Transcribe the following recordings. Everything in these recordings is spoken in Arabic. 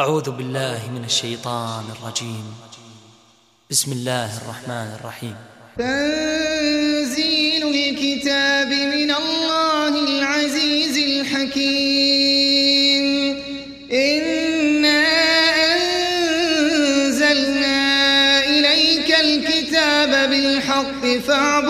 أعوذ بالله من الشيطان الرجيم. بسم الله الرحمن الرحيم. تنزيل الكتاب من الله العزيز الحكيم. إنا أنزلنا إليك الكتاب بالحق فاعبد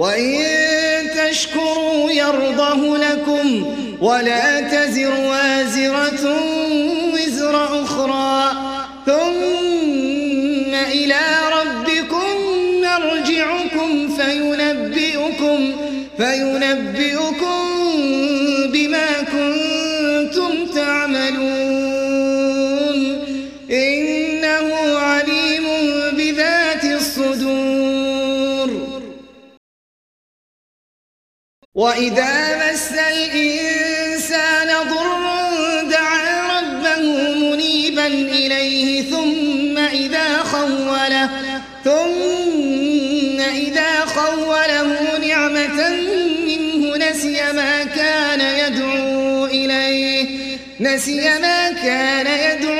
وإن تشكروا يرضه لكم ولا تزر وازرة. وإذا مس الإنسان ضر دعا ربه منيبا إليه ثم إذا خوله ثم إذا خوله نعمة منه نسي ما كان يدعو إليه نسي ما كان يدعو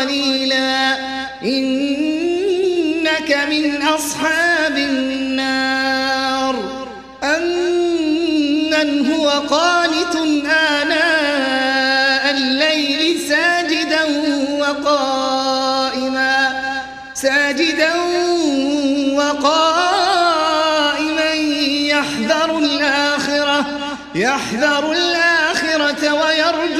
قليلا. إنك من أصحاب النار. أمن هو قانت آناء الليل ساجدا وقائما. ساجدا وقائما يحذر الآخرة يحذر الآخرة ويرجو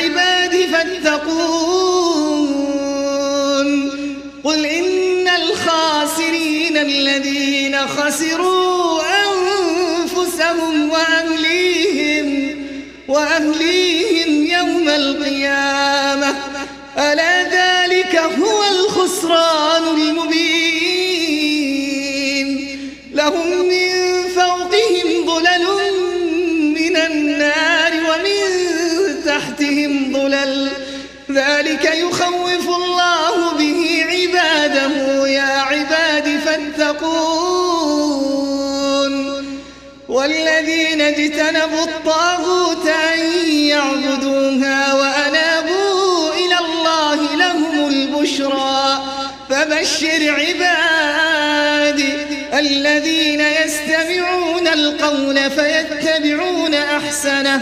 خسروا أنفسهم وأهليهم وأهليهم يوم القيامة. ألا ذلك هو الخسران المبين؟ والذين اجتنبوا الطاغوت أن يعبدوها وأنابوا إلى الله لهم البشرى. فبشر عبادي الذين يستمعون القول فيتبعون أحسنه.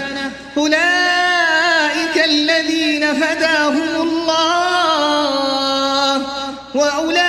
أولئك الذين هداهم الله وأولئك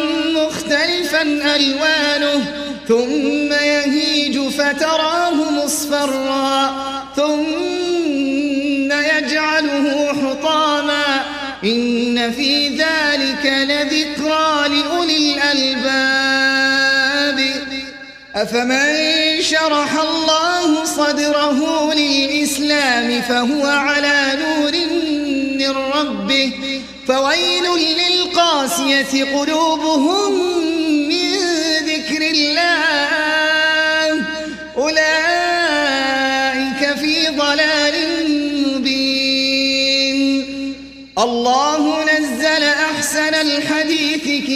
ألوانه ثم يهيج فتراه مصفرا ثم يجعله حطاما. إن في ذلك لذكرى لأولي الألباب. أفمن شرح الله صدره للإسلام فهو على نور من ربه فويل للقاسية قلوبهم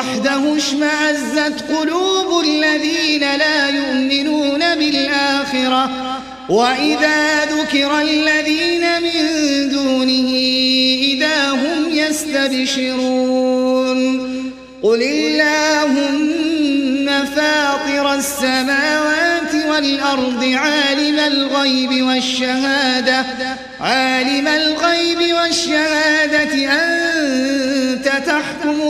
وحده اشمأزت قلوب الذين لا يؤمنون بالآخرة. وإذا ذكر الذين من دونه إذا هم يستبشرون. قل اللهم فاطر السماوات والأرض عالم الغيب والشهادة. عالم الغيب والشهادة أنت تحكم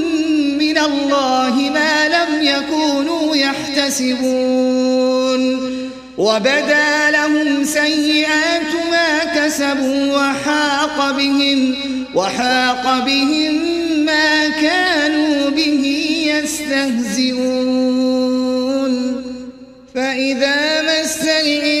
الله ما لم يكونوا يحتسبون. وبدا لهم سيئات ما كسبوا وحاق بهم وحاق بهم ما كانوا به يستهزئون. فإذا مس الإنسان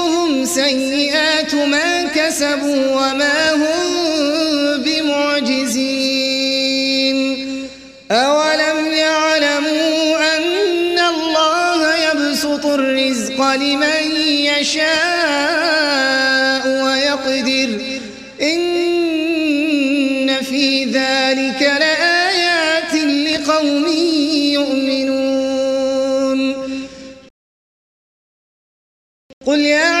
سيئات ما كسبوا وما هم بمعجزين. أولم يعلموا أن الله يبسط الرزق لمن يشاء ويقدر. إن في ذلك لآيات لقوم يؤمنون. قل يا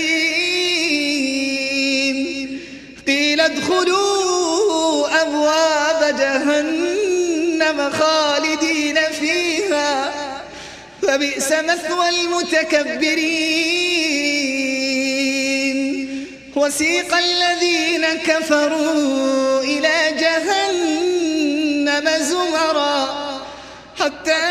ادخلوا أبواب جهنم خالدين فيها. فبئس مثوى المتكبرين. وسيق الذين كفروا إلى جهنم زمرا حتى